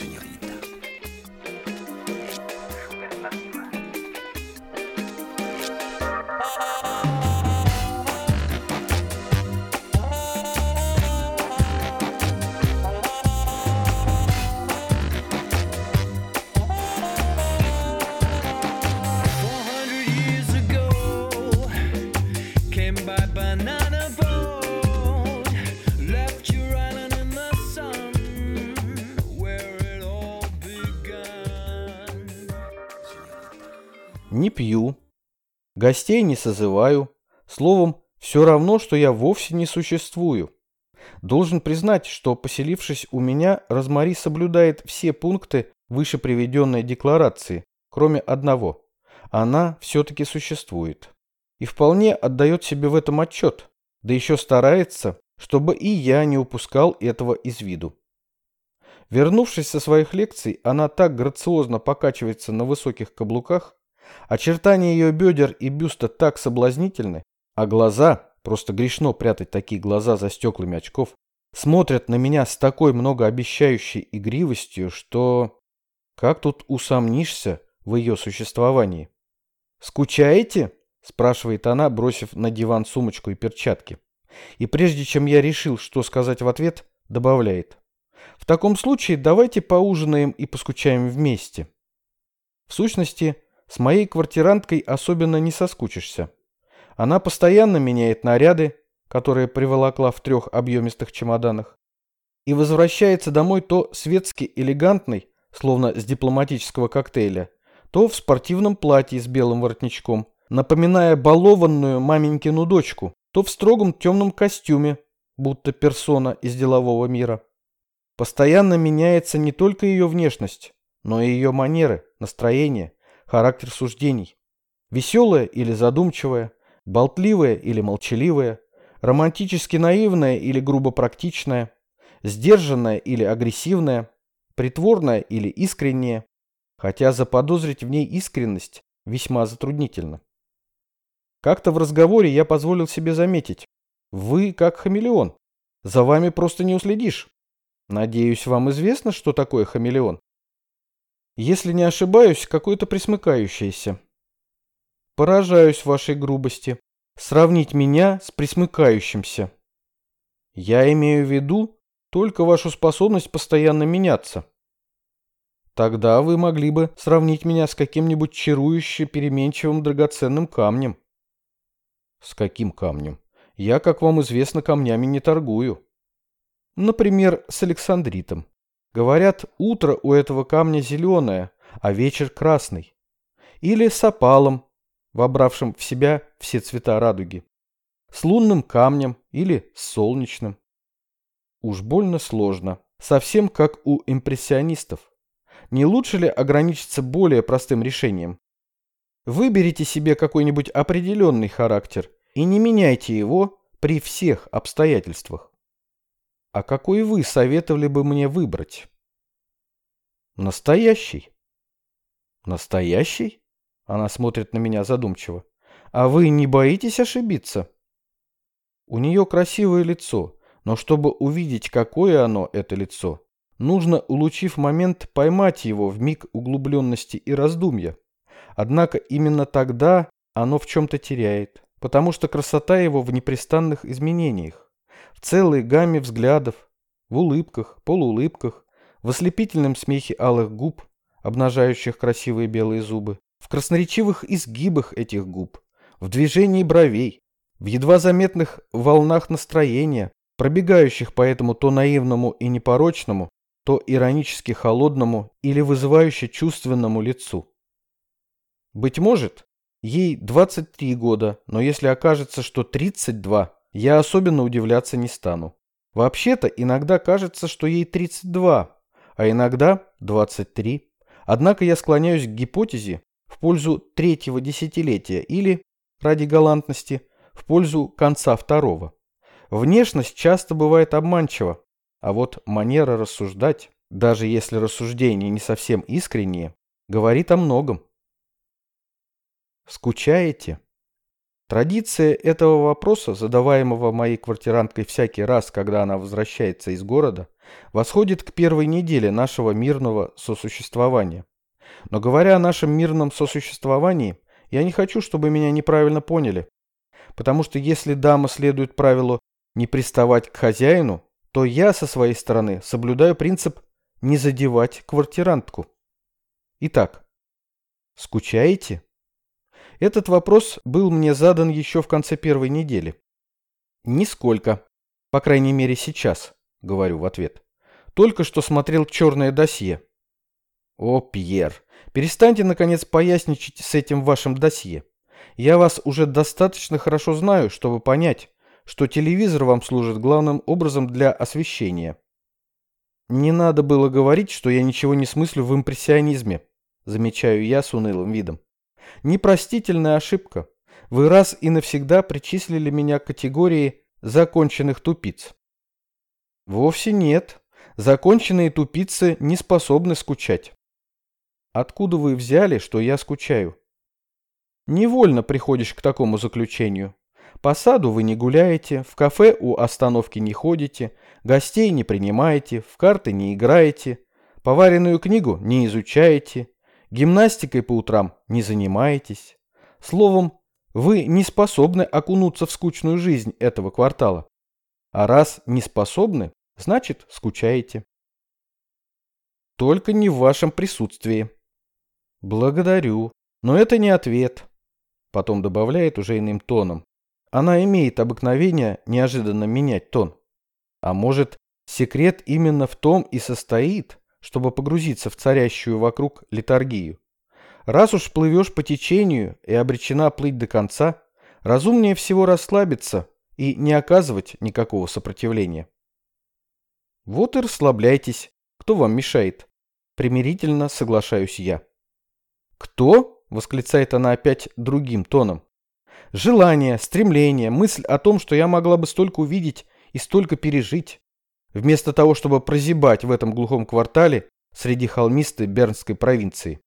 señorita. Не пью, гостей не созываю, словом, все равно, что я вовсе не существую. Должен признать, что, поселившись у меня, Розмари соблюдает все пункты выше приведенной декларации, кроме одного. Она все-таки существует. И вполне отдает себе в этом отчет, да еще старается, чтобы и я не упускал этого из виду. Вернувшись со своих лекций, она так грациозно покачивается на высоких каблуках, очертания ее бедер и бюста так соблазнительны, а глаза, просто грешно прятать такие глаза за стеклами очков, смотрят на меня с такой многообещающей игривостью, что... Как тут усомнишься в ее существовании? «Скучаете?» – спрашивает она, бросив на диван сумочку и перчатки. И прежде чем я решил, что сказать в ответ, добавляет. «В таком случае давайте поужинаем и поскучаем вместе». В сущности, с моей квартиранткой особенно не соскучишься. Она постоянно меняет наряды, которые приволокла в трех объемистых чемоданах, и возвращается домой то светски элегантной, словно с дипломатического коктейля, то в спортивном платье с белым воротничком, напоминая балованную маменькину дочку, то в строгом темном костюме, будто персона из делового мира. Постоянно меняется не только ее внешность, но и ее манеры, настроение, характер суждений. Веселая или задумчивая, болтливая или молчаливая, романтически наивная или грубо практичная, сдержанная или агрессивная, притворная или искренняя, хотя заподозрить в ней искренность весьма затруднительно. Как-то в разговоре я позволил себе заметить, вы как хамелеон, за вами просто не уследишь. Надеюсь, вам известно, что такое хамелеон? Если не ошибаюсь, какое-то присмыкающееся. Поражаюсь вашей грубости. Сравнить меня с присмыкающимся. Я имею в виду только вашу способность постоянно меняться. Тогда вы могли бы сравнить меня с каким-нибудь чарующе переменчивым драгоценным камнем. С каким камнем? Я, как вам известно, камнями не торгую. Например, с Александритом. Говорят, утро у этого камня зеленое, а вечер красный. Или с опалом, вобравшим в себя все цвета радуги. С лунным камнем или с солнечным. Уж больно сложно. Совсем как у импрессионистов. Не лучше ли ограничиться более простым решением? Выберите себе какой-нибудь определенный характер и не меняйте его при всех обстоятельствах. А какой вы советовали бы мне выбрать? Настоящий. Настоящий? Она смотрит на меня задумчиво. А вы не боитесь ошибиться? У нее красивое лицо, но чтобы увидеть, какое оно, это лицо, нужно, улучив момент, поймать его в миг углубленности и раздумья. Однако именно тогда оно в чем-то теряет, потому что красота его в непрестанных изменениях, в целой гамме взглядов, в улыбках, полуулыбках, в ослепительном смехе алых губ, обнажающих красивые белые зубы, в красноречивых изгибах этих губ, в движении бровей, в едва заметных волнах настроения, пробегающих по этому то наивному и непорочному, то иронически холодному или вызывающе чувственному лицу. Быть может, ей 23 года, но если окажется, что 32, я особенно удивляться не стану. Вообще-то иногда кажется, что ей 32, а иногда 23. Однако я склоняюсь к гипотезе в пользу третьего десятилетия или, ради галантности, в пользу конца второго. Внешность часто бывает обманчива, а вот манера рассуждать, даже если рассуждения не совсем искренние, говорит о многом. Скучаете? Традиция этого вопроса, задаваемого моей квартиранткой всякий раз, когда она возвращается из города, восходит к первой неделе нашего мирного сосуществования. Но говоря о нашем мирном сосуществовании, я не хочу, чтобы меня неправильно поняли. Потому что если дама следует правилу не приставать к хозяину, то я со своей стороны соблюдаю принцип не задевать квартирантку. Итак, скучаете? Этот вопрос был мне задан еще в конце первой недели. Нисколько. По крайней мере сейчас, говорю в ответ. Только что смотрел черное досье. О, Пьер, перестаньте, наконец, поясничать с этим вашим досье. Я вас уже достаточно хорошо знаю, чтобы понять, что телевизор вам служит главным образом для освещения. Не надо было говорить, что я ничего не смыслю в импрессионизме, замечаю я с унылым видом. Непростительная ошибка. Вы раз и навсегда причислили меня к категории законченных тупиц. Вовсе нет. Законченные тупицы не способны скучать. Откуда вы взяли, что я скучаю? Невольно приходишь к такому заключению. По саду вы не гуляете, в кафе у остановки не ходите, гостей не принимаете, в карты не играете, поваренную книгу не изучаете, гимнастикой по утрам не занимаетесь. Словом, вы не способны окунуться в скучную жизнь этого квартала. А раз не способны, значит скучаете. Только не в вашем присутствии. Благодарю, но это не ответ. Потом добавляет уже иным тоном. Она имеет обыкновение неожиданно менять тон. А может, секрет именно в том и состоит, чтобы погрузиться в царящую вокруг литургию. Раз уж плывешь по течению и обречена плыть до конца, разумнее всего расслабиться и не оказывать никакого сопротивления. Вот и расслабляйтесь, кто вам мешает. Примирительно соглашаюсь я. Кто? Восклицает она опять другим тоном. Желание, стремление, мысль о том, что я могла бы столько увидеть и столько пережить, вместо того, чтобы прозябать в этом глухом квартале среди холмистой Бернской провинции.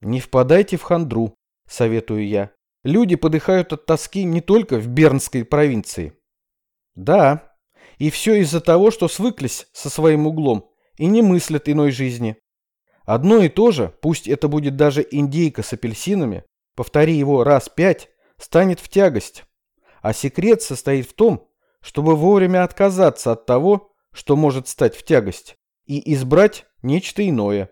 Не впадайте в хандру, советую я. Люди подыхают от тоски не только в Бернской провинции. Да, и все из-за того, что свыклись со своим углом и не мыслят иной жизни. Одно и то же, пусть это будет даже индейка с апельсинами, повтори его раз пять, станет в тягость. А секрет состоит в том, чтобы вовремя отказаться от того, что может стать в тягость, и избрать нечто иное.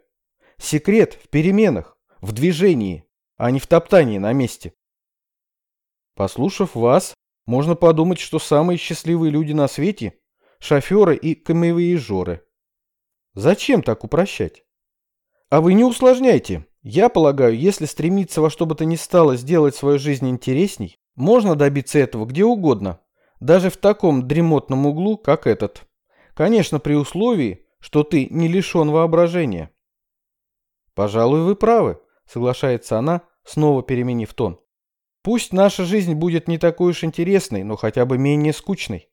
Секрет в переменах, в движении, а не в топтании на месте. Послушав вас, можно подумать, что самые счастливые люди на свете – шоферы и камевоежоры. Зачем так упрощать? А вы не усложняйте. Я полагаю, если стремиться во что бы то ни стало сделать свою жизнь интересней, можно добиться этого где угодно, даже в таком дремотном углу, как этот. Конечно, при условии, что ты не лишен воображения. Пожалуй, вы правы, соглашается она, снова переменив тон. Пусть наша жизнь будет не такой уж интересной, но хотя бы менее скучной.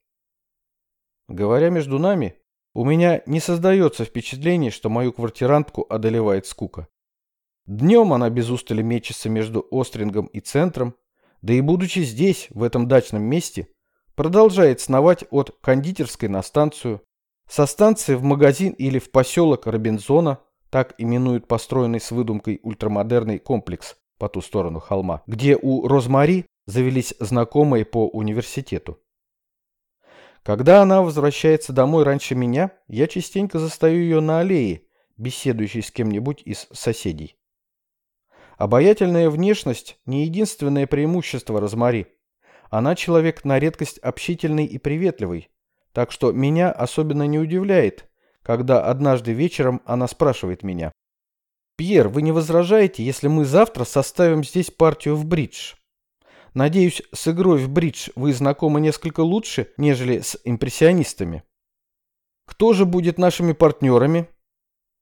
Говоря между нами, у меня не создается впечатление, что мою квартирантку одолевает скука. Днем она без устали мечется между Острингом и центром, да и будучи здесь, в этом дачном месте, продолжает сновать от кондитерской на станцию, со станции в магазин или в поселок Робинзона, так именуют построенный с выдумкой ультрамодерный комплекс по ту сторону холма, где у Розмари завелись знакомые по университету. Когда она возвращается домой раньше меня, я частенько застаю ее на аллее, беседующей с кем-нибудь из соседей. Обаятельная внешность – не единственное преимущество Розмари. Она человек на редкость общительный и приветливый, так что меня особенно не удивляет, когда однажды вечером она спрашивает меня. «Пьер, вы не возражаете, если мы завтра составим здесь партию в бридж?» Надеюсь, с игрой в бридж вы знакомы несколько лучше, нежели с импрессионистами. Кто же будет нашими партнерами?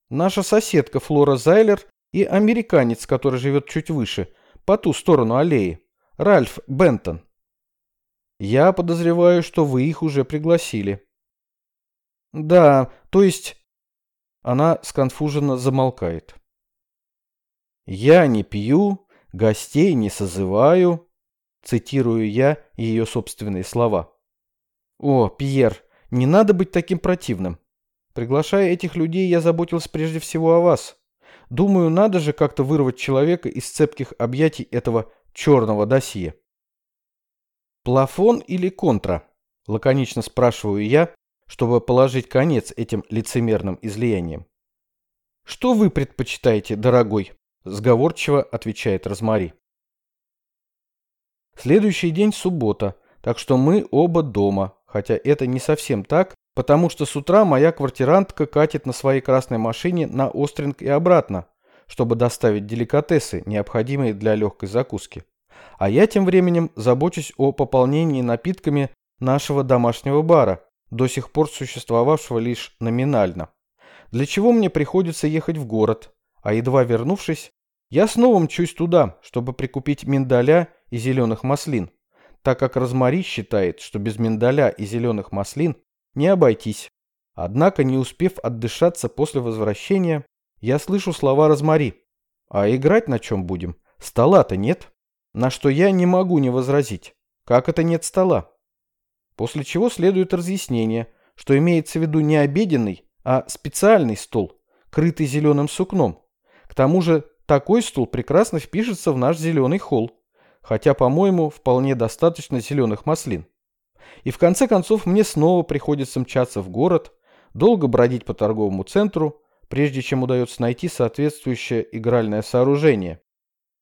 Наша соседка Флора Зайлер и американец, который живет чуть выше, по ту сторону аллеи, Ральф Бентон. Я подозреваю, что вы их уже пригласили. Да, то есть... Она сконфуженно замолкает. Я не пью, гостей не созываю, цитирую я ее собственные слова. О, Пьер, Не надо быть таким противным. Приглашая этих людей, я заботился прежде всего о вас. Думаю, надо же как-то вырвать человека из цепких объятий этого черного досье. Плафон или контра? Лаконично спрашиваю я, чтобы положить конец этим лицемерным излияниям. Что вы предпочитаете, дорогой? Сговорчиво отвечает Розмари. Следующий день суббота, так что мы оба дома, хотя это не совсем так, потому что с утра моя квартирантка катит на своей красной машине на Остринг и обратно, чтобы доставить деликатесы, необходимые для легкой закуски. А я тем временем забочусь о пополнении напитками нашего домашнего бара, до сих пор существовавшего лишь номинально. Для чего мне приходится ехать в город, а едва вернувшись, я снова мчусь туда, чтобы прикупить миндаля и зеленых маслин, так как Розмари считает, что без миндаля и зеленых маслин не обойтись. Однако, не успев отдышаться после возвращения, я слышу слова Розмари. А играть на чем будем? Стола-то нет. На что я не могу не возразить. Как это нет стола? После чего следует разъяснение, что имеется в виду не обеденный, а специальный стол, крытый зеленым сукном. К тому же такой стул прекрасно впишется в наш зеленый холл, хотя, по-моему, вполне достаточно зеленых маслин. И в конце концов мне снова приходится мчаться в город, долго бродить по торговому центру, прежде чем удается найти соответствующее игральное сооружение.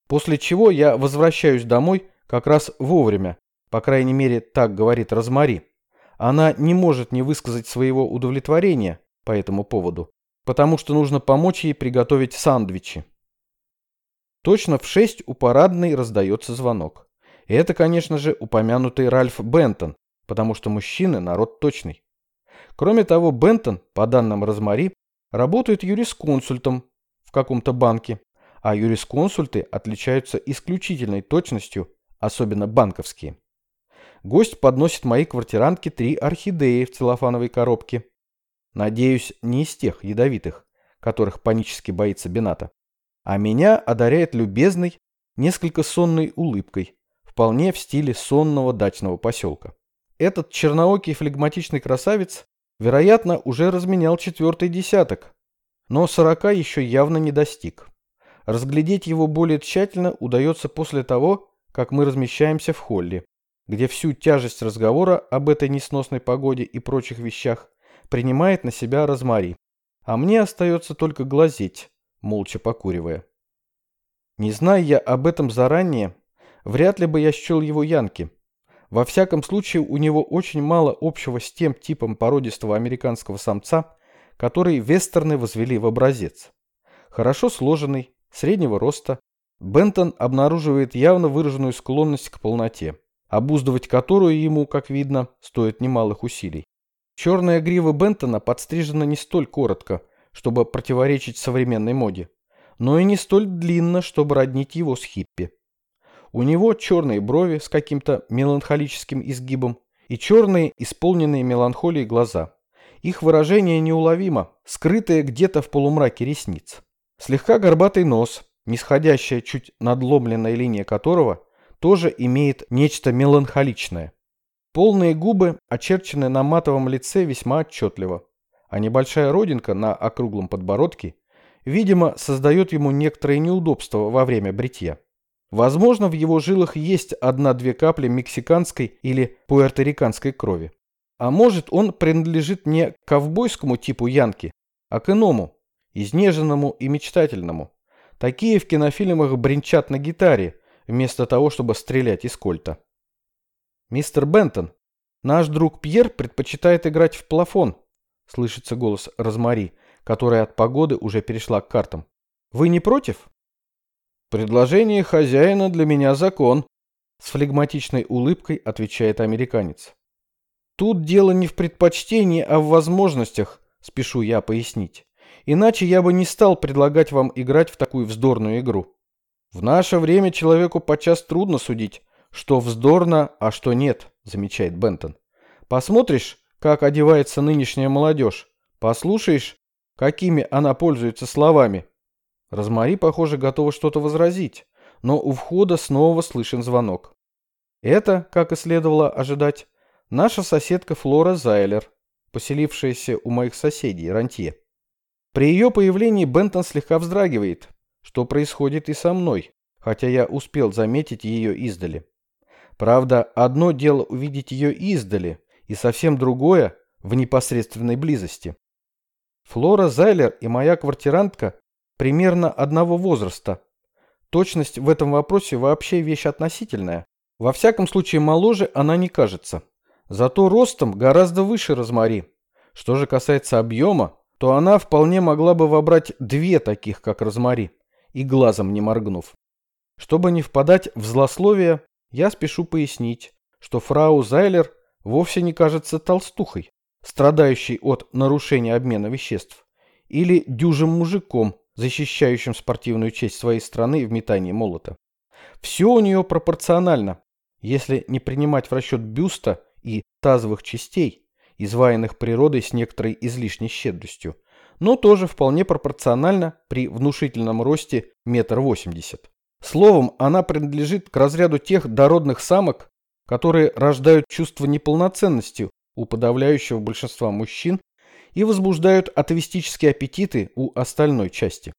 После чего я возвращаюсь домой как раз вовремя, по крайней мере, так говорит Розмари. Она не может не высказать своего удовлетворения по этому поводу, потому что нужно помочь ей приготовить сандвичи. Точно в шесть у парадной раздается звонок. И это, конечно же, упомянутый Ральф Бентон, потому что мужчины – народ точный. Кроме того, Бентон, по данным Розмари, работает юрисконсультом в каком-то банке, а юрисконсульты отличаются исключительной точностью, особенно банковские. Гость подносит моей квартирантке три орхидеи в целлофановой коробке. Надеюсь, не из тех ядовитых, которых панически боится Бената. А меня одаряет любезной, несколько сонной улыбкой, вполне в стиле сонного дачного поселка. Этот черноокий флегматичный красавец, вероятно, уже разменял четвертый десяток, но сорока еще явно не достиг. Разглядеть его более тщательно удается после того, как мы размещаемся в холле, где всю тяжесть разговора об этой несносной погоде и прочих вещах принимает на себя Розмари, а мне остается только глазеть, молча покуривая. Не зная я об этом заранее, вряд ли бы я счел его Янки, во всяком случае, у него очень мало общего с тем типом породистого американского самца, который вестерны возвели в образец. Хорошо сложенный, среднего роста, Бентон обнаруживает явно выраженную склонность к полноте, обуздывать которую ему, как видно, стоит немалых усилий. Черная грива Бентона подстрижена не столь коротко, чтобы противоречить современной моде, но и не столь длинно, чтобы роднить его с хиппи. У него черные брови с каким-то меланхолическим изгибом и черные, исполненные меланхолией глаза. Их выражение неуловимо, скрытое где-то в полумраке ресниц. Слегка горбатый нос, нисходящая чуть надломленная линия которого тоже имеет нечто меланхоличное. Полные губы, очерченные на матовом лице весьма отчетливо, а небольшая родинка на округлом подбородке, видимо, создает ему некоторые неудобства во время бритья. Возможно, в его жилах есть одна-две капли мексиканской или пуэрториканской крови. А может, он принадлежит не к ковбойскому типу янки, а к иному, изнеженному и мечтательному. Такие в кинофильмах бренчат на гитаре, вместо того, чтобы стрелять из кольта. «Мистер Бентон, наш друг Пьер предпочитает играть в плафон», слышится голос Розмари, которая от погоды уже перешла к картам. «Вы не против?» «Предложение хозяина для меня закон», — с флегматичной улыбкой отвечает американец. «Тут дело не в предпочтении, а в возможностях», — спешу я пояснить. «Иначе я бы не стал предлагать вам играть в такую вздорную игру. В наше время человеку подчас трудно судить, что вздорно, а что нет», — замечает Бентон. «Посмотришь, как одевается нынешняя молодежь, послушаешь, какими она пользуется словами, Розмари, похоже, готова что-то возразить, но у входа снова слышен звонок. Это, как и следовало ожидать, наша соседка Флора Зайлер. поселившаяся у моих соседей, рантье. При ее появлении Бентон слегка вздрагивает, что происходит и со мной, хотя я успел заметить ее издали. Правда, одно дело увидеть ее издали, и совсем другое в непосредственной близости. Флора Зайлер и моя квартирантка примерно одного возраста. Точность в этом вопросе вообще вещь относительная. Во всяком случае, моложе она не кажется. Зато ростом гораздо выше Розмари. Что же касается объема, то она вполне могла бы вобрать две таких, как Розмари, и глазом не моргнув. Чтобы не впадать в злословие, я спешу пояснить, что фрау Зайлер вовсе не кажется толстухой, страдающей от нарушения обмена веществ, или дюжим мужиком, защищающим спортивную честь своей страны в метании молота. Все у нее пропорционально, если не принимать в расчет бюста и тазовых частей, изваянных природой с некоторой излишней щедростью, но тоже вполне пропорционально при внушительном росте метр восемьдесят. Словом, она принадлежит к разряду тех дородных самок, которые рождают чувство неполноценности у подавляющего большинства мужчин и возбуждают атовистические аппетиты у остальной части.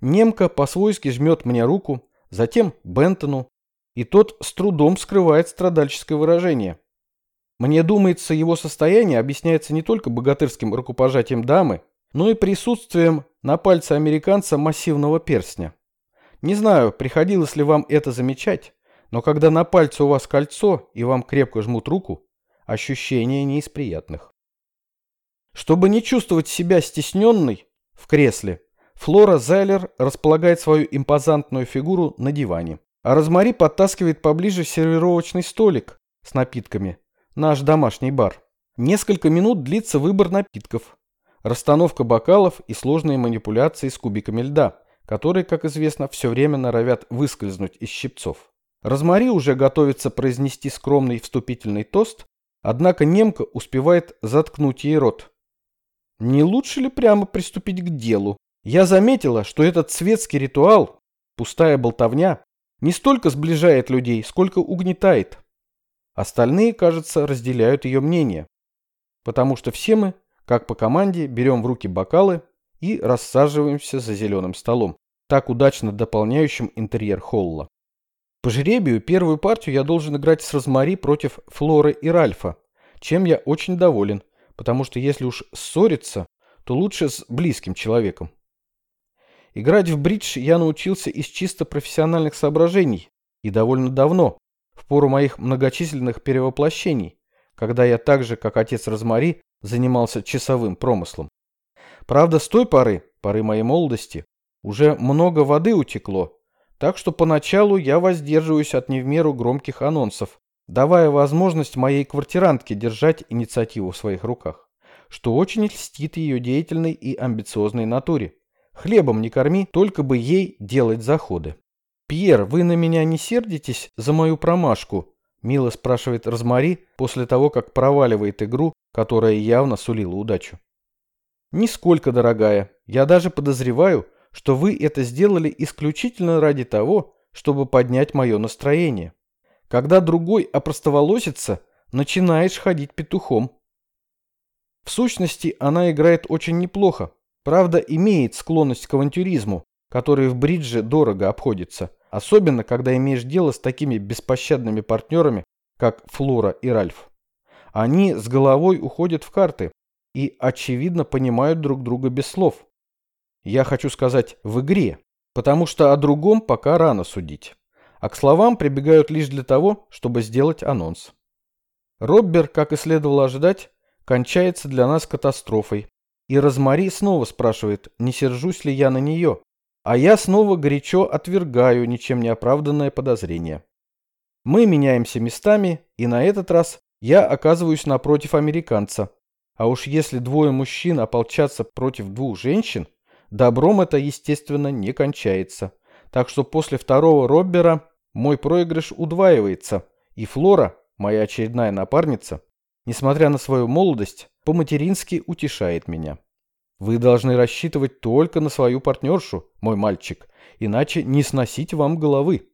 Немка по-свойски жмет мне руку, затем Бентону, и тот с трудом скрывает страдальческое выражение. Мне думается, его состояние объясняется не только богатырским рукопожатием дамы, но и присутствием на пальце американца массивного перстня. Не знаю, приходилось ли вам это замечать, но когда на пальце у вас кольцо и вам крепко жмут руку, ощущение не из приятных. Чтобы не чувствовать себя стесненной в кресле, Флора Зайлер располагает свою импозантную фигуру на диване, а Розмари подтаскивает поближе сервировочный столик с напитками, наш домашний бар. Несколько минут длится выбор напитков, расстановка бокалов и сложные манипуляции с кубиками льда, которые, как известно, все время норовят выскользнуть из щипцов. Розмари уже готовится произнести скромный вступительный тост, однако немка успевает заткнуть ей рот. Не лучше ли прямо приступить к делу? Я заметила, что этот светский ритуал, пустая болтовня, не столько сближает людей, сколько угнетает. Остальные, кажется, разделяют ее мнение. Потому что все мы, как по команде, берем в руки бокалы и рассаживаемся за зеленым столом, так удачно дополняющим интерьер холла. По жребию первую партию я должен играть с Розмари против Флоры и Ральфа, чем я очень доволен, потому что если уж ссориться, то лучше с близким человеком. Играть в бридж я научился из чисто профессиональных соображений и довольно давно, пору моих многочисленных перевоплощений, когда я так же, как отец Розмари, занимался часовым промыслом. Правда, с той поры, поры моей молодости, уже много воды утекло, так что поначалу я воздерживаюсь от не в меру громких анонсов, давая возможность моей квартирантке держать инициативу в своих руках, что очень льстит ее деятельной и амбициозной натуре. Хлебом не корми, только бы ей делать заходы. «Пьер, вы на меня не сердитесь за мою промашку?» – мило спрашивает Розмари после того, как проваливает игру, которая явно сулила удачу. «Нисколько, дорогая. Я даже подозреваю, что вы это сделали исключительно ради того, чтобы поднять мое настроение. Когда другой опростоволосится, начинаешь ходить петухом. В сущности, она играет очень неплохо. Правда, имеет склонность к авантюризму, который в бридже дорого обходится, особенно когда имеешь дело с такими беспощадными партнерами, как Флора и Ральф. Они с головой уходят в карты и, очевидно, понимают друг друга без слов. Я хочу сказать «в игре», потому что о другом пока рано судить. А к словам прибегают лишь для того, чтобы сделать анонс. Роббер, как и следовало ожидать, кончается для нас катастрофой. И Розмари снова спрашивает, не сержусь ли я на нее. А я снова горячо отвергаю ничем не оправданное подозрение. Мы меняемся местами, и на этот раз я оказываюсь напротив американца. А уж если двое мужчин ополчатся против двух женщин, Добром это, естественно, не кончается. Так что после второго Роббера мой проигрыш удваивается, и Флора, моя очередная напарница, несмотря на свою молодость, по-матерински утешает меня. Вы должны рассчитывать только на свою партнершу, мой мальчик, иначе не сносить вам головы.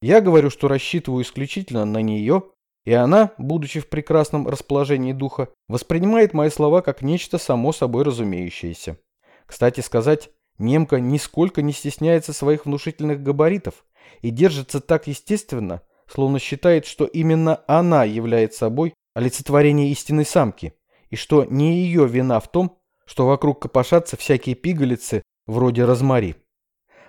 Я говорю, что рассчитываю исключительно на нее, И она, будучи в прекрасном расположении духа, воспринимает мои слова как нечто само собой разумеющееся. Кстати сказать, немка нисколько не стесняется своих внушительных габаритов и держится так естественно, словно считает, что именно она является собой олицетворение истинной самки, и что не ее вина в том, что вокруг копошатся всякие пигалицы вроде розмари.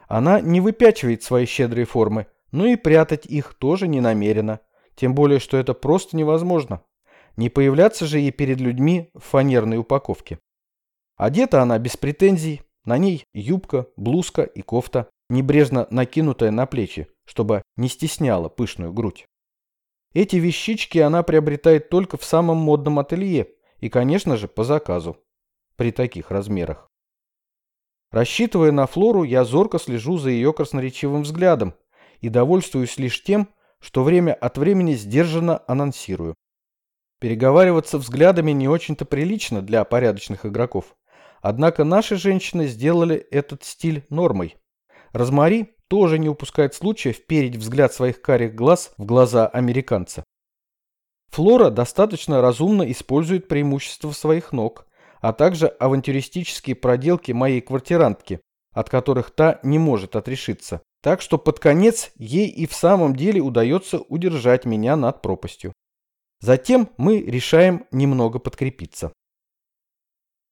Она не выпячивает свои щедрые формы, но и прятать их тоже не намерена, тем более, что это просто невозможно. Не появляться же ей перед людьми в фанерной упаковке. Одета она без претензий, на ней юбка, блузка и кофта, небрежно накинутая на плечи, чтобы не стесняла пышную грудь. Эти вещички она приобретает только в самом модном ателье и, конечно же, по заказу. При таких размерах. Рассчитывая на Флору, я зорко слежу за ее красноречивым взглядом и довольствуюсь лишь тем, что время от времени сдержанно анонсирую. Переговариваться взглядами не очень-то прилично для порядочных игроков. Однако наши женщины сделали этот стиль нормой. Розмари тоже не упускает случая вперить взгляд своих карих глаз в глаза американца. Флора достаточно разумно использует преимущества своих ног, а также авантюристические проделки моей квартирантки, от которых та не может отрешиться. Так что под конец ей и в самом деле удается удержать меня над пропастью. Затем мы решаем немного подкрепиться.